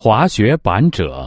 滑雪板者